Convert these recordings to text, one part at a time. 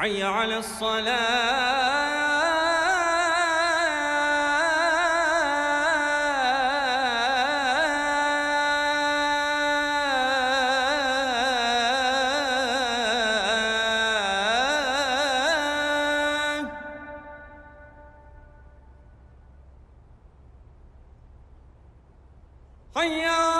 حي على الصلاة. حي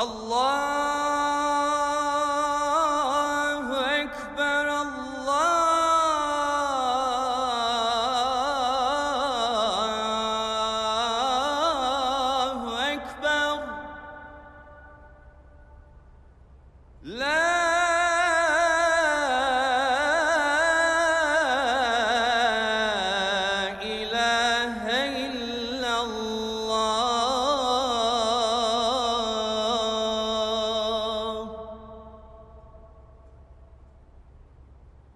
الله